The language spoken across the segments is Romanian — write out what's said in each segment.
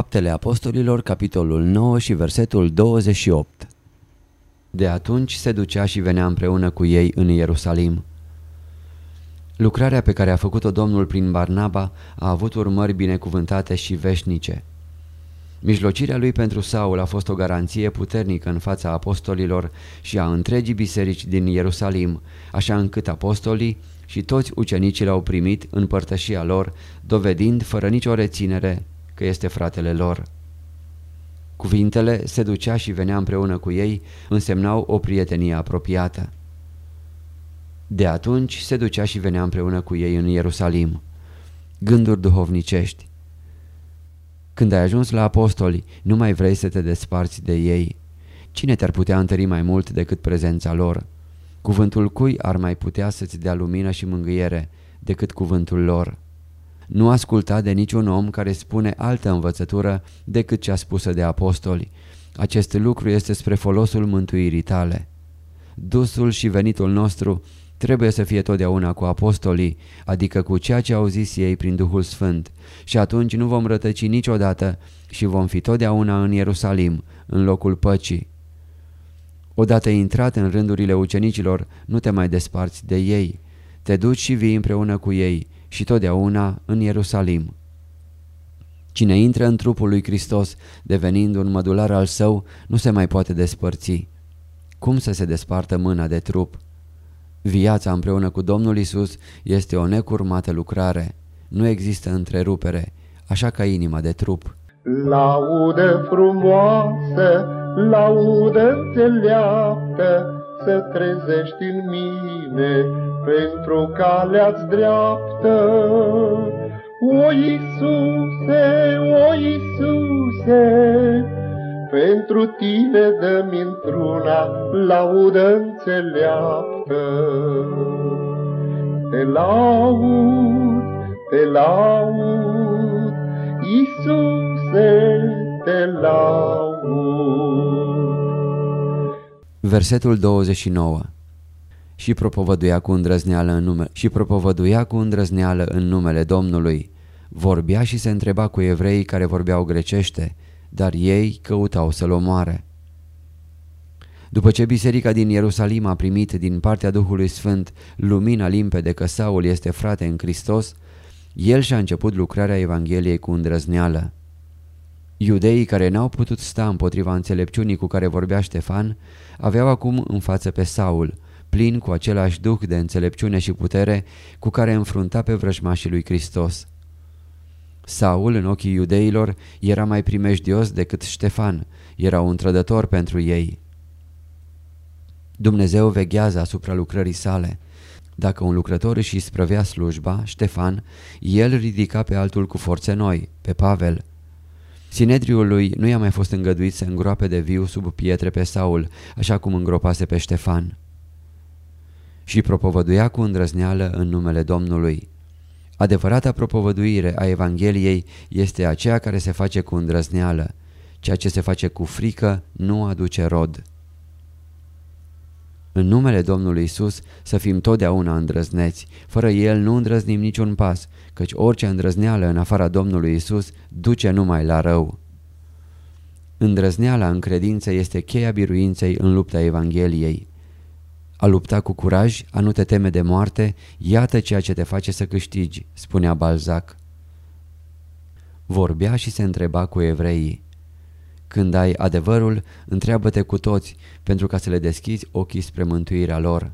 Faptele Apostolilor, capitolul 9 și versetul 28 De atunci se ducea și venea împreună cu ei în Ierusalim. Lucrarea pe care a făcut-o Domnul prin Barnaba a avut urmări binecuvântate și veșnice. Mijlocirea lui pentru Saul a fost o garanție puternică în fața apostolilor și a întregii biserici din Ierusalim, așa încât apostolii și toți ucenicii l-au primit în părtășia lor, dovedind fără nicio reținere că este fratele lor. Cuvintele se ducea și venea împreună cu ei, însemnau o prietenie apropiată. De atunci se ducea și venea împreună cu ei în Ierusalim. Gânduri duhovnicești. Când ai ajuns la apostoli, nu mai vrei să te desparți de ei. Cine te-ar putea întări mai mult decât prezența lor? Cuvântul cui ar mai putea să-ți dea lumină și mângâiere decât cuvântul lor? Nu asculta de niciun om care spune altă învățătură decât cea spusă de apostoli. Acest lucru este spre folosul mântuirii tale. Dusul și venitul nostru trebuie să fie totdeauna cu apostolii, adică cu ceea ce au zis ei prin Duhul Sfânt și atunci nu vom rătăci niciodată și vom fi totdeauna în Ierusalim, în locul păcii. Odată intrat în rândurile ucenicilor, nu te mai desparți de ei, te duci și vii împreună cu ei și totdeauna în Ierusalim. Cine intră în trupul lui Hristos, devenind un mădular al său, nu se mai poate despărți. Cum să se despartă mâna de trup? Viața împreună cu Domnul Isus este o necurmată lucrare. Nu există întrerupere, așa ca inima de trup. Laudă frumoasă, laudă înțeleaptă, Să trezești în mine pentru calea-ți dreaptă. O Iisuse, o Iisuse, pentru tine dăm într-una laudă înțeleaptă. Te laud, te laud, Iisuse, te laud. Versetul 29 și propovăduia cu îndrăzneală în nume și propovăduia cu îndrăzneală în numele Domnului. Vorbea și se întreba cu evreii care vorbeau grecește, dar ei căutau să-l omoare. După ce biserica din Ierusalim a primit din partea Duhului Sfânt lumina limpede că Saul este frate în Hristos, el și-a început lucrarea Evangheliei cu îndrăzneală. Iudeii care n-au putut sta împotriva înțelepciunii cu care vorbea Ștefan, aveau acum în față pe Saul, plin cu același duh de înțelepciune și putere cu care înfrunta pe vrăjmașii lui Hristos. Saul, în ochii iudeilor, era mai primejdios decât Ștefan, era un trădător pentru ei. Dumnezeu veghează asupra lucrării sale. Dacă un lucrător își sprăvea slujba, Ștefan, el ridica pe altul cu forțe noi, pe Pavel. Sinedriul lui nu i-a mai fost îngăduit să îngroape de viu sub pietre pe Saul, așa cum îngropase pe Ștefan. Și propovăduia cu îndrăzneală în numele Domnului. Adevărata propovăduire a Evangheliei este aceea care se face cu îndrăzneală. Ceea ce se face cu frică nu aduce rod. În numele Domnului Isus să fim totdeauna îndrăzneți, fără El nu îndrăznim niciun pas, căci orice îndrăzneală în afara Domnului Isus duce numai la rău. Îndrăzneala în credință este cheia biruinței în lupta Evangheliei. A lupta cu curaj, a nu te teme de moarte, iată ceea ce te face să câștigi, spunea Balzac. Vorbea și se întreba cu evreii. Când ai adevărul, întreabă-te cu toți, pentru ca să le deschizi ochii spre mântuirea lor.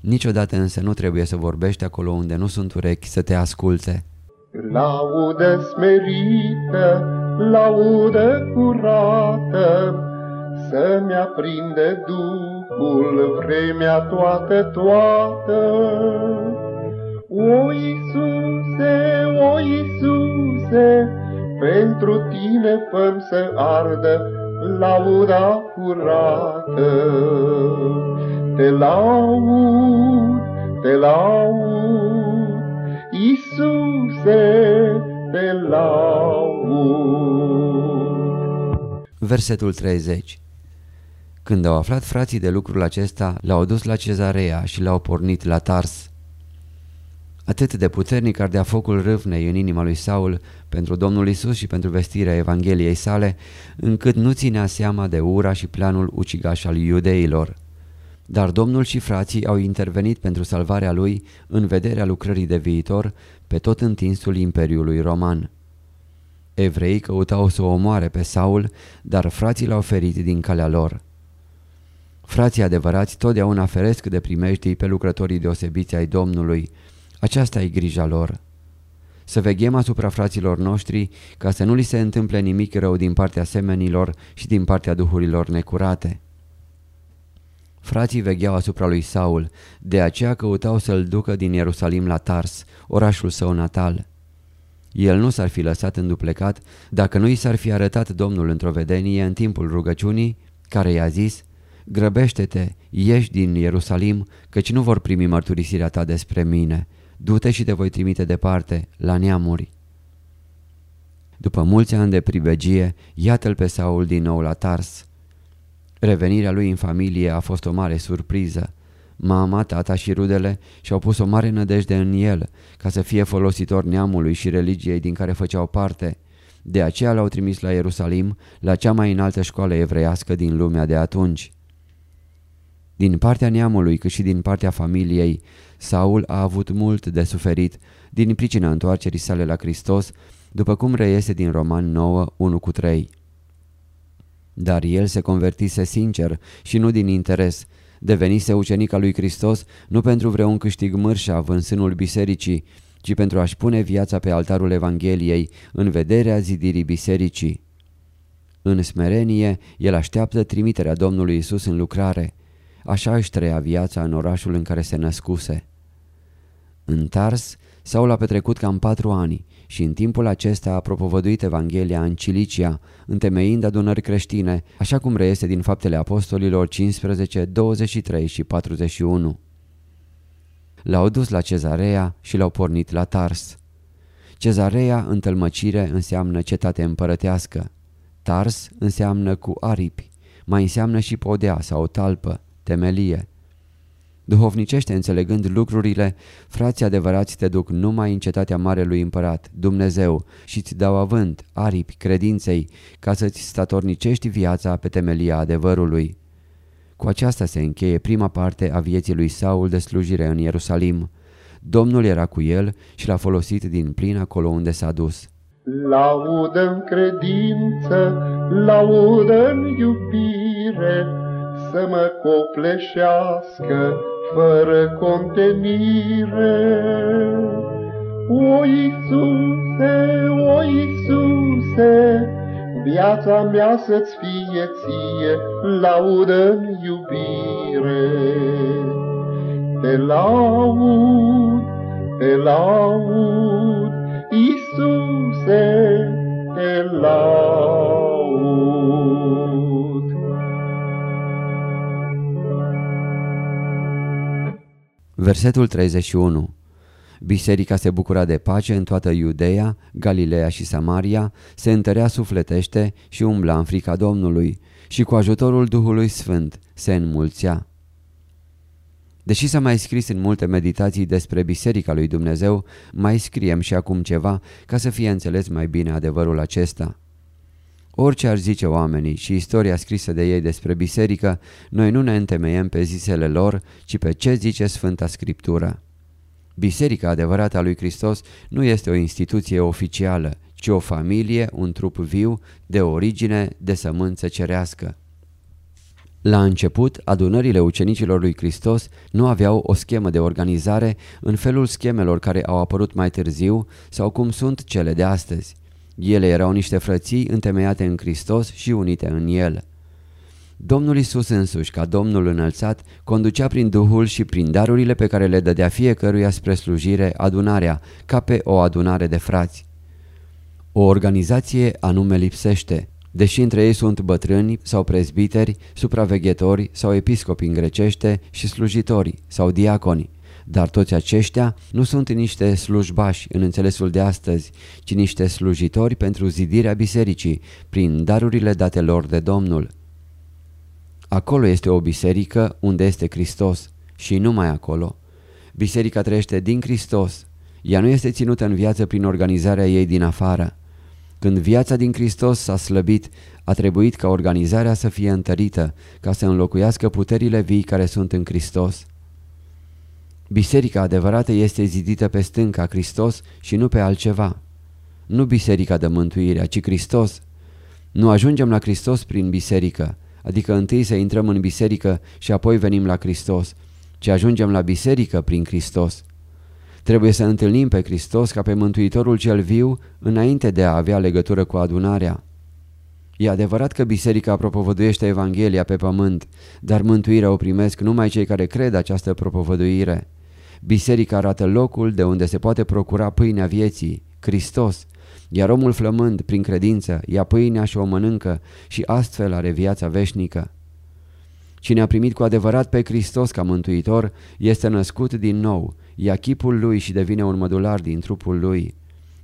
Niciodată însă nu trebuie să vorbești acolo unde nu sunt urechi să te asculte. Laudă smerită, laudă curată, Să-mi aprinde Duhul vremea toată toată. O Iisuse, o Iisuse, pentru tine făm să ardă lauda curată. Te laud, te laud, Iisuse, te laud. Versetul 30 Când au aflat frații de lucrul acesta, l-au dus la cezarea și l-au pornit la Tars. Atât de puternic ardea focul râvnei în inima lui Saul pentru Domnul Isus și pentru vestirea Evangheliei sale, încât nu ținea seama de ura și planul ucigaș al iudeilor. Dar Domnul și frații au intervenit pentru salvarea lui în vederea lucrării de viitor pe tot întinsul Imperiului Roman. Evreii căutau să o omoare pe Saul, dar frații l-au ferit din calea lor. Frații adevărați totdeauna feresc de primeștii pe lucrătorii deosebiți ai Domnului, aceasta e grija lor. Să veghem asupra fraților noștri ca să nu li se întâmple nimic rău din partea semenilor și din partea duhurilor necurate. Frații vegheau asupra lui Saul, de aceea căutau să-l ducă din Ierusalim la Tars, orașul său natal. El nu s-ar fi lăsat înduplecat dacă nu i s-ar fi arătat Domnul într-o vedenie în timpul rugăciunii, care i-a zis, Grăbește-te, ieși din Ierusalim, căci nu vor primi mărturisirea ta despre mine du-te și te voi trimite departe, la neamuri. După mulți ani de pribegie, iată-l pe Saul din nou la Tars. Revenirea lui în familie a fost o mare surpriză. Mama, tata și rudele și-au pus o mare nădejde în el, ca să fie folositor neamului și religiei din care făceau parte. De aceea l-au trimis la Ierusalim, la cea mai înaltă școală evreiască din lumea de atunci. Din partea neamului cât și din partea familiei, Saul a avut mult de suferit din pricina întoarcerii sale la Hristos, după cum reiese din Roman 9, 1 cu 3. Dar el se convertise sincer și nu din interes, devenise ucenic al lui Hristos nu pentru vreun câștig mărșav în sânul bisericii, ci pentru a-și pune viața pe altarul Evangheliei în vederea zidirii bisericii. În smerenie, el așteaptă trimiterea Domnului Isus în lucrare. Așa își trăia viața în orașul în care se născuse. În Tars, Saul a petrecut cam patru ani și în timpul acesta a propovăduit Evanghelia în Cilicia, întemeind adunări creștine, așa cum reiese din faptele apostolilor 15, 23 și 41. L-au dus la cezarea și l-au pornit la Tars. Cezarea, întâlmăcire, înseamnă cetate împărătească. Tars înseamnă cu aripi, mai înseamnă și podea sau talpă, temelie. Duhovnicește înțelegând lucrurile, frații adevărați te duc numai în cetatea Marelui Împărat, Dumnezeu, și îți dau avânt, aripi, credinței, ca să-ți statornicești viața pe temelia adevărului. Cu aceasta se încheie prima parte a vieții lui Saul de slujire în Ierusalim. Domnul era cu el și l-a folosit din plin acolo unde s-a dus. Laudă-n credință, laudă-n iubire, să mă copleșească fără contenire. O Iisuse, o Iisuse, viața mea să-ți fie ție, laudă iubire. Te laud, te laud, Iisuse, te laud. Versetul 31 Biserica se bucura de pace în toată Iudeea, Galileea și Samaria, se întărea sufletește și umbla în frica Domnului și cu ajutorul Duhului Sfânt se înmulțea. Deși s-a mai scris în multe meditații despre Biserica lui Dumnezeu, mai scriem și acum ceva ca să fie înțeles mai bine adevărul acesta. Orice ar zice oamenii și istoria scrisă de ei despre biserică, noi nu ne întemeiem pe zisele lor, ci pe ce zice Sfânta Scriptură. Biserica adevărată a lui Hristos nu este o instituție oficială, ci o familie, un trup viu, de origine, de sămânță cerească. La început, adunările ucenicilor lui Hristos nu aveau o schemă de organizare în felul schemelor care au apărut mai târziu sau cum sunt cele de astăzi. Ele erau niște frății întemeiate în Hristos și unite în El. Domnul Isus însuși, ca Domnul înălțat, conducea prin Duhul și prin darurile pe care le dădea fiecăruia spre slujire adunarea, ca pe o adunare de frați. O organizație anume lipsește, deși între ei sunt bătrâni sau prezbiteri, supraveghetori sau episcopi în grecește și slujitori sau diaconi. Dar toți aceștia nu sunt niște slujbași în înțelesul de astăzi, ci niște slujitori pentru zidirea bisericii, prin darurile date lor de Domnul. Acolo este o biserică unde este Hristos și numai acolo. Biserica trăiește din Hristos. Ea nu este ținută în viață prin organizarea ei din afară. Când viața din Hristos s-a slăbit, a trebuit ca organizarea să fie întărită, ca să înlocuiască puterile vii care sunt în Hristos. Biserica adevărată este zidită pe stânca Hristos și nu pe altceva. Nu biserica de mântuire, ci Hristos. Nu ajungem la Hristos prin biserică, adică întâi să intrăm în biserică și apoi venim la Hristos, ci ajungem la biserică prin Hristos. Trebuie să întâlnim pe Hristos ca pe Mântuitorul cel viu înainte de a avea legătură cu adunarea. E adevărat că biserica propovăduiește Evanghelia pe pământ, dar mântuirea o primesc numai cei care cred această propovăduire. Biserica arată locul de unde se poate procura pâinea vieții, Hristos, iar omul flămând, prin credință, ia pâinea și o mănâncă și astfel are viața veșnică. Cine a primit cu adevărat pe Hristos ca mântuitor este născut din nou, ia chipul lui și devine un mădular din trupul lui.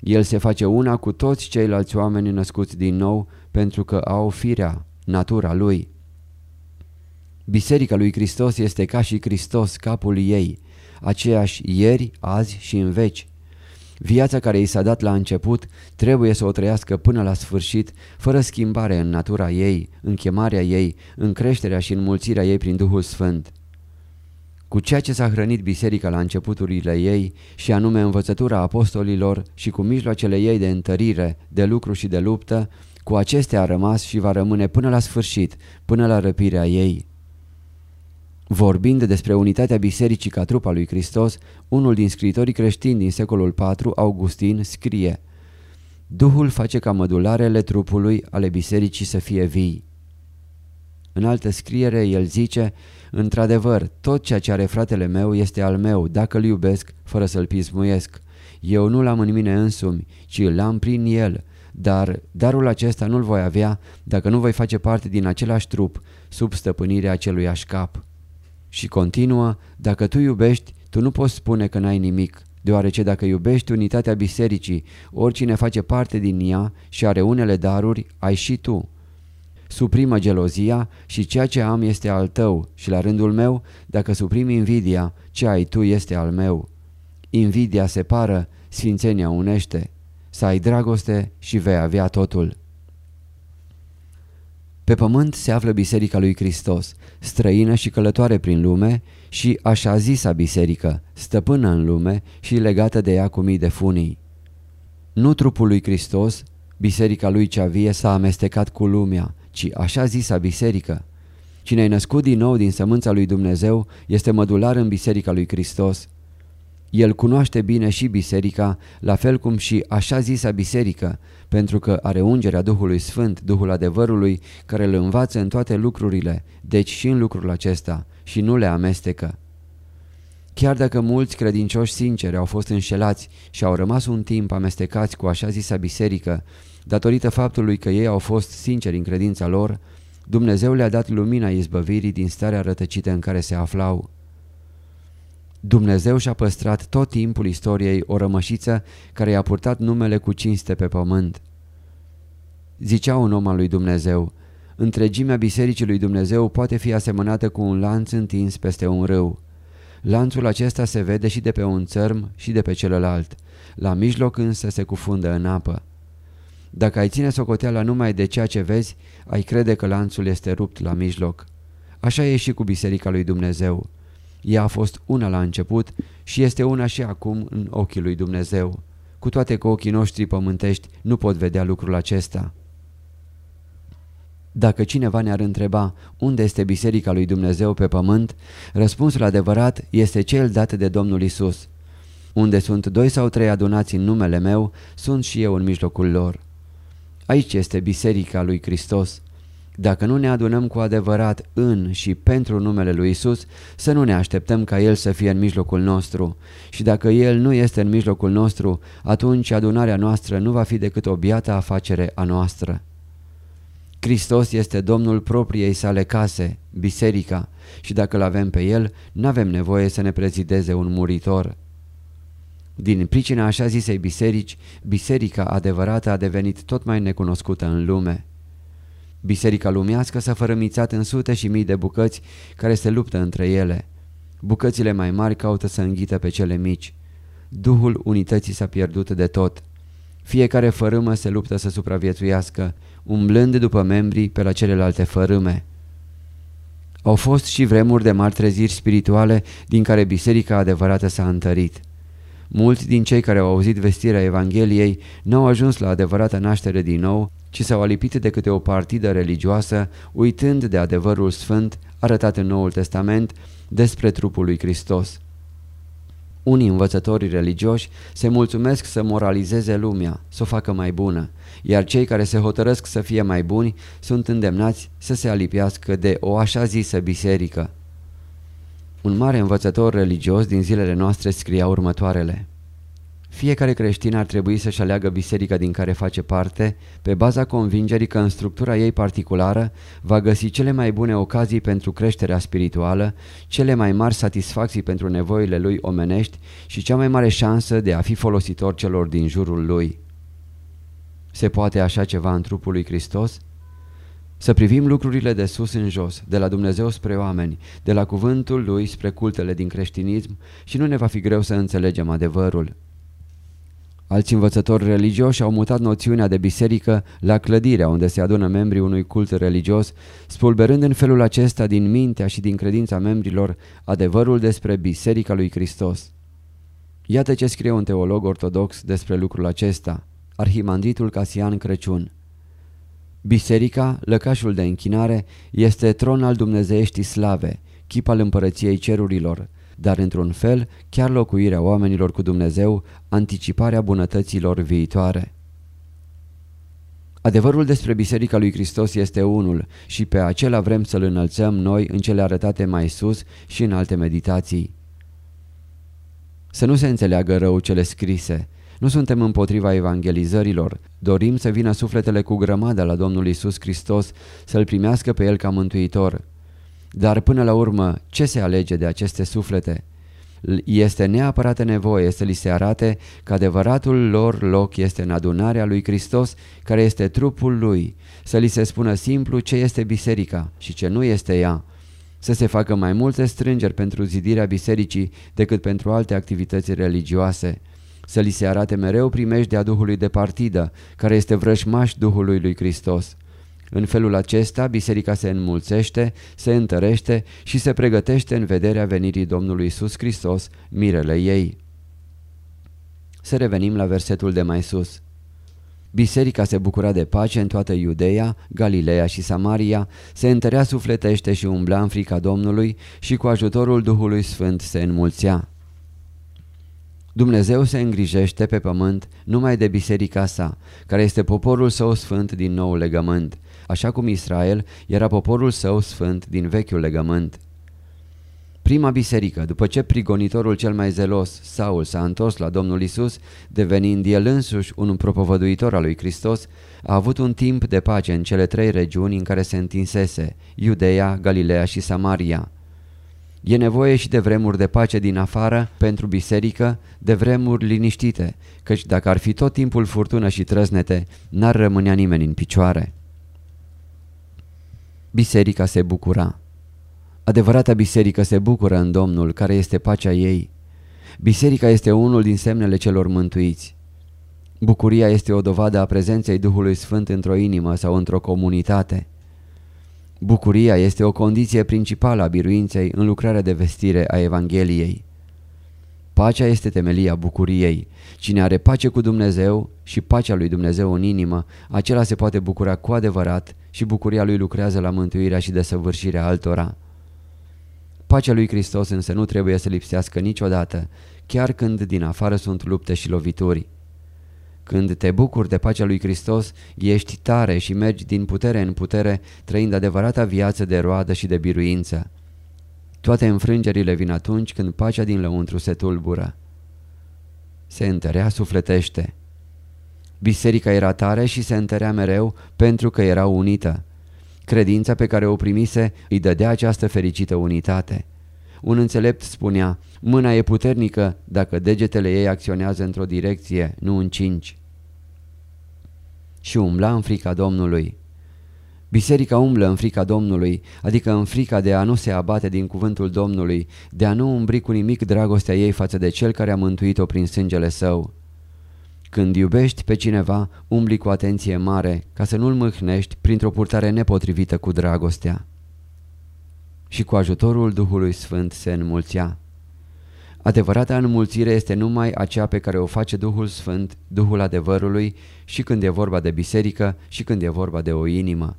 El se face una cu toți ceilalți oameni născuți din nou pentru că au firea, natura lui. Biserica lui Hristos este ca și Hristos, capul ei, aceeași ieri, azi și în veci. Viața care i s-a dat la început trebuie să o trăiască până la sfârșit, fără schimbare în natura ei, în chemarea ei, în creșterea și înmulțirea ei prin Duhul Sfânt. Cu ceea ce s-a hrănit biserica la începuturile ei, și anume învățătura apostolilor și cu mijloacele ei de întărire, de lucru și de luptă, cu acestea a rămas și va rămâne până la sfârșit, până la răpirea ei. Vorbind despre unitatea bisericii ca trupa lui Hristos, unul din scritorii creștini din secolul IV, Augustin, scrie Duhul face ca mădularele trupului ale bisericii să fie vii. În altă scriere el zice, într-adevăr, tot ceea ce are fratele meu este al meu, dacă îl iubesc, fără să-l pismuiesc. Eu nu l-am în mine însumi, ci îl am prin el, dar darul acesta nu-l voi avea dacă nu voi face parte din același trup, sub stăpânirea acelui cap. Și continuă, dacă tu iubești, tu nu poți spune că n-ai nimic, deoarece dacă iubești unitatea bisericii, oricine face parte din ea și are unele daruri, ai și tu. Suprimă gelozia și ceea ce am este al tău și la rândul meu, dacă suprimi invidia, ce ai tu este al meu. Invidia separă, sfințenia unește. Să ai dragoste și vei avea totul. Pe pământ se află Biserica lui Hristos, străină și călătoare prin lume și așa zisa biserică, stăpână în lume și legată de ea cu mii de funii. Nu trupul lui Hristos, biserica lui cea vie s-a amestecat cu lumea, ci așa zisa biserică. Cine e născut din nou din sămânța lui Dumnezeu este mădular în biserica lui Hristos. El cunoaște bine și biserica, la fel cum și așa zisa biserică, pentru că are ungerea Duhului Sfânt, Duhul adevărului, care îl învață în toate lucrurile, deci și în lucrul acesta, și nu le amestecă. Chiar dacă mulți credincioși sinceri au fost înșelați și au rămas un timp amestecați cu așa zisa biserică, datorită faptului că ei au fost sinceri în credința lor, Dumnezeu le-a dat lumina izbăvirii din starea rătăcită în care se aflau. Dumnezeu și-a păstrat tot timpul istoriei o rămășiță care i-a purtat numele cu cinste pe pământ. Zicea un om al lui Dumnezeu, întregimea bisericii lui Dumnezeu poate fi asemănată cu un lanț întins peste un râu. Lanțul acesta se vede și de pe un țărm și de pe celălalt, la mijloc însă se cufundă în apă. Dacă ai ține socoteala numai de ceea ce vezi, ai crede că lanțul este rupt la mijloc. Așa e și cu biserica lui Dumnezeu. Ea a fost una la început și este una și acum în ochii lui Dumnezeu. cu toate că ochii noștri pământești nu pot vedea lucrul acesta. Dacă cineva ne-ar întreba unde este Biserica lui Dumnezeu pe pământ, răspunsul adevărat este cel dat de Domnul Isus. Unde sunt doi sau trei adunați în numele meu, sunt și eu în mijlocul lor. Aici este Biserica lui Hristos. Dacă nu ne adunăm cu adevărat în și pentru numele lui Isus, să nu ne așteptăm ca El să fie în mijlocul nostru. Și dacă El nu este în mijlocul nostru, atunci adunarea noastră nu va fi decât o biată afacere a noastră. Hristos este Domnul propriei sale case, biserica, și dacă îl avem pe El, nu avem nevoie să ne prezideze un muritor. Din pricina așa zisei biserici, biserica adevărată a devenit tot mai necunoscută în lume. Biserica lumească s-a fărămițat în sute și mii de bucăți care se luptă între ele. Bucățile mai mari caută să înghită pe cele mici. Duhul unității s-a pierdut de tot. Fiecare fărâmă se luptă să supraviețuiască, umblând după membrii pe la celelalte fărâme. Au fost și vremuri de mari treziri spirituale din care biserica adevărată s-a întărit. Mulți din cei care au auzit vestirea Evangheliei n-au ajuns la adevărată naștere din nou, ci s-au alipit de câte o partidă religioasă, uitând de adevărul sfânt arătat în Noul Testament despre trupul lui Hristos. Unii învățători religioși se mulțumesc să moralizeze lumea, să o facă mai bună, iar cei care se hotărăsc să fie mai buni sunt îndemnați să se alipiască de o așa zisă biserică. Un mare învățător religios din zilele noastre scria următoarele. Fiecare creștin ar trebui să-și aleagă biserica din care face parte pe baza convingerii că în structura ei particulară va găsi cele mai bune ocazii pentru creșterea spirituală, cele mai mari satisfacții pentru nevoile lui omenești și cea mai mare șansă de a fi folositor celor din jurul lui. Se poate așa ceva în trupul lui Hristos? Să privim lucrurile de sus în jos, de la Dumnezeu spre oameni, de la cuvântul lui spre cultele din creștinism și nu ne va fi greu să înțelegem adevărul. Alți învățători religioși au mutat noțiunea de biserică la clădirea unde se adună membrii unui cult religios, spulberând în felul acesta din mintea și din credința membrilor adevărul despre Biserica lui Hristos. Iată ce scrie un teolog ortodox despre lucrul acesta, arhimandritul Casian Crăciun. Biserica, lăcașul de închinare, este tron al dumnezeieștii slave, chip al împărăției cerurilor, dar într-un fel chiar locuirea oamenilor cu Dumnezeu, anticiparea bunătăților viitoare. Adevărul despre Biserica lui Hristos este unul și pe acela vrem să-L înălțăm noi în cele arătate mai sus și în alte meditații. Să nu se înțeleagă rău cele scrise. Nu suntem împotriva evangelizărilor, dorim să vină sufletele cu grămadă la Domnul Isus Hristos, să-L primească pe El ca mântuitor. Dar până la urmă, ce se alege de aceste suflete? Este neapărată nevoie să li se arate că adevăratul lor loc este în adunarea lui Hristos, care este trupul lui, să li se spună simplu ce este biserica și ce nu este ea, să se facă mai multe strângeri pentru zidirea bisericii decât pentru alte activități religioase, să li se arate mereu primejdea Duhului de partidă, care este vrășmaș Duhului lui Hristos. În felul acesta, biserica se înmulțește, se întărește și se pregătește în vederea venirii Domnului Isus Hristos, mirele ei. Să revenim la versetul de mai sus. Biserica se bucura de pace în toată Iudeea, Galileea și Samaria, se întărea sufletește și umbla în frica Domnului și cu ajutorul Duhului Sfânt se înmulțea. Dumnezeu se îngrijește pe pământ numai de biserica sa, care este poporul său sfânt din nou legământ, așa cum Israel era poporul său sfânt din vechiul legământ. Prima biserică, după ce prigonitorul cel mai zelos, Saul, s-a întors la Domnul Isus, devenind el însuși un propovăduitor al lui Hristos, a avut un timp de pace în cele trei regiuni în care se întinsese, Iudeea, Galileea și Samaria. E nevoie și de vremuri de pace din afară pentru biserică, de vremuri liniștite, căci dacă ar fi tot timpul furtună și trăznete, n-ar rămânea nimeni în picioare. Biserica se bucura. Adevărata biserică se bucură în Domnul, care este pacea ei. Biserica este unul din semnele celor mântuiți. Bucuria este o dovadă a prezenței Duhului Sfânt într-o inimă sau într-o comunitate. Bucuria este o condiție principală a biruinței în lucrarea de vestire a Evangheliei. Pacea este temelia bucuriei. Cine are pace cu Dumnezeu și pacea lui Dumnezeu în inimă, acela se poate bucura cu adevărat și bucuria lui lucrează la mântuirea și desăvârșirea altora. Pacea lui Hristos însă nu trebuie să lipsească niciodată, chiar când din afară sunt lupte și lovituri. Când te bucuri de pacea lui Hristos, ești tare și mergi din putere în putere, trăind adevărata viață de roadă și de biruință. Toate înfrângerile vin atunci când pacea din lăuntru se tulbură. Se întărea sufletește. Biserica era tare și se întărea mereu pentru că era unită. Credința pe care o primise îi dădea această fericită unitate. Un înțelept spunea, mâna e puternică dacă degetele ei acționează într-o direcție, nu în cinci. Și umbla în frica Domnului. Biserica umblă în frica Domnului, adică în frica de a nu se abate din cuvântul Domnului, de a nu umbri cu nimic dragostea ei față de cel care a mântuit-o prin sângele său. Când iubești pe cineva, umbli cu atenție mare, ca să nu-l mâhnești printr-o purtare nepotrivită cu dragostea. Și cu ajutorul Duhului Sfânt se înmulțea. Adevărata înmulțire este numai aceea pe care o face Duhul Sfânt, Duhul adevărului, și când e vorba de biserică și când e vorba de o inimă.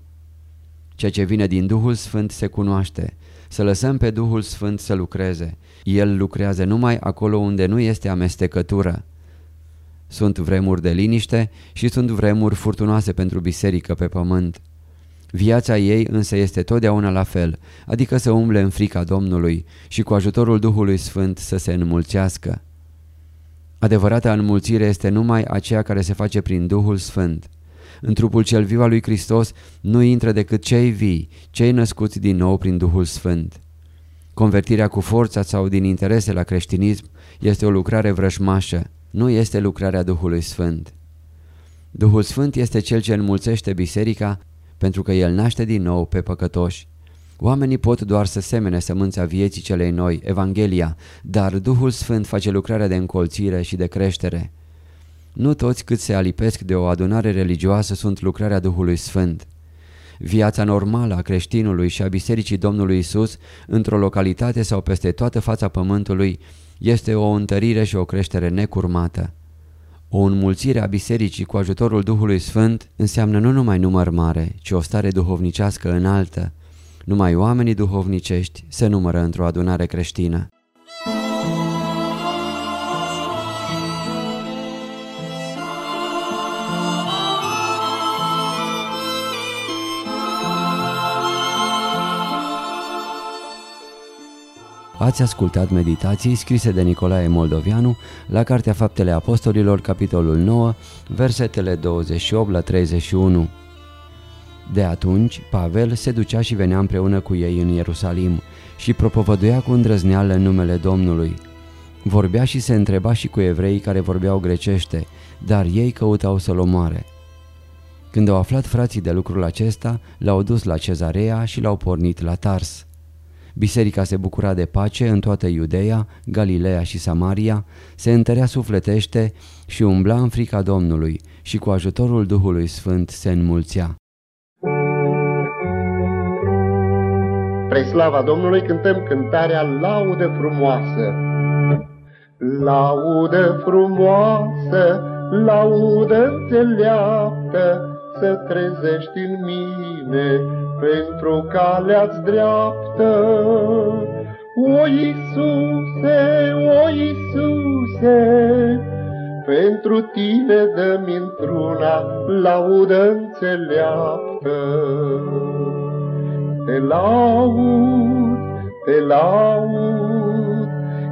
Ceea ce vine din Duhul Sfânt se cunoaște. Să lăsăm pe Duhul Sfânt să lucreze. El lucrează numai acolo unde nu este amestecătură. Sunt vremuri de liniște și sunt vremuri furtunoase pentru biserică pe pământ. Viața ei însă este totdeauna la fel, adică să umble în frica Domnului și cu ajutorul Duhului Sfânt să se înmulțească. Adevărata înmulțire este numai aceea care se face prin Duhul Sfânt. În trupul cel viu al lui Hristos nu intră decât cei vii, cei născuți din nou prin Duhul Sfânt. Convertirea cu forța sau din interese la creștinism este o lucrare vrășmașă, nu este lucrarea Duhului Sfânt. Duhul Sfânt este cel ce înmulțește biserica pentru că el naște din nou pe păcătoși. Oamenii pot doar să semene sămânța vieții celei noi, Evanghelia, dar Duhul Sfânt face lucrarea de încolțire și de creștere. Nu toți cât se alipesc de o adunare religioasă sunt lucrarea Duhului Sfânt. Viața normală a creștinului și a Bisericii Domnului Isus, într-o localitate sau peste toată fața pământului, este o întărire și o creștere necurmată. O înmulțire a bisericii cu ajutorul Duhului Sfânt înseamnă nu numai număr mare, ci o stare duhovnicească înaltă. Numai oamenii duhovnicești se numără într-o adunare creștină. Ați ascultat meditații scrise de Nicolae Moldovianu la Cartea Faptele Apostolilor, capitolul 9, versetele 28 la 31. De atunci, Pavel se ducea și venea împreună cu ei în Ierusalim și propovăduia cu îndrăzneală în numele Domnului. Vorbea și se întreba și cu evrei care vorbeau grecește, dar ei căutau să-l omoare. Când au aflat frații de lucrul acesta, l-au dus la cezarea și l-au pornit la Tars. Biserica se bucura de pace în toată Iudeea, Galileea și Samaria, se întărea sufletește și umbla în frica Domnului și cu ajutorul Duhului Sfânt se înmulțea. Pre slava Domnului cântăm cântarea Laudă frumoasă. Laudă frumoasă, laudă înțeleaptă, să trezești în mine pentru calea-ți dreaptă. O Iisuse, o Iisuse, pentru tine dă-mi într-una laudă înțeleaptă. Te laud, te laud,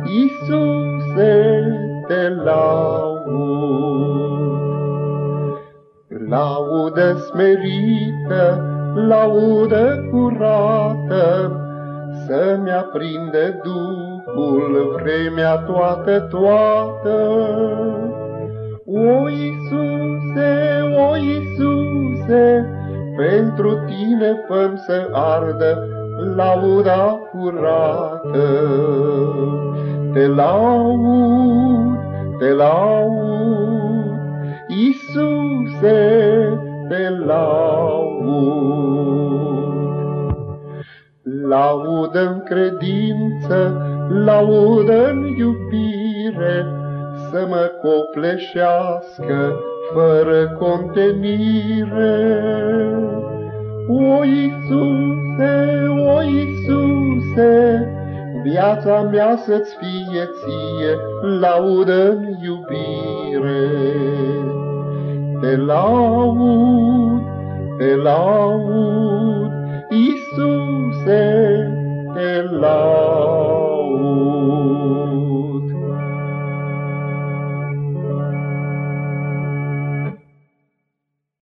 Iisuse, te laud. Laudă smerită, laudă curată, Să-mi aprinde Duhul vremea toată, toată. O Iisuse, o Iisuse, pentru tine făm să ardă lauda curată. Te laud, te laud, Iisuse, te laud. Laudă în credință, laudă în iubire, iubire să mă copleșească fără contenire. O Iisuse, o Iisuse, viața mea să-ți fie ție, laudă iubire. Te laud, te laud, Iisuse, de